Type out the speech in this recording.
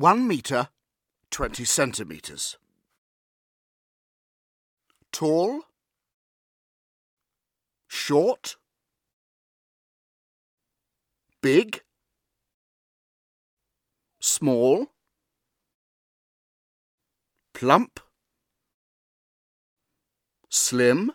1 metre 20 centimetres. Tall, short, big, small, plump, slim,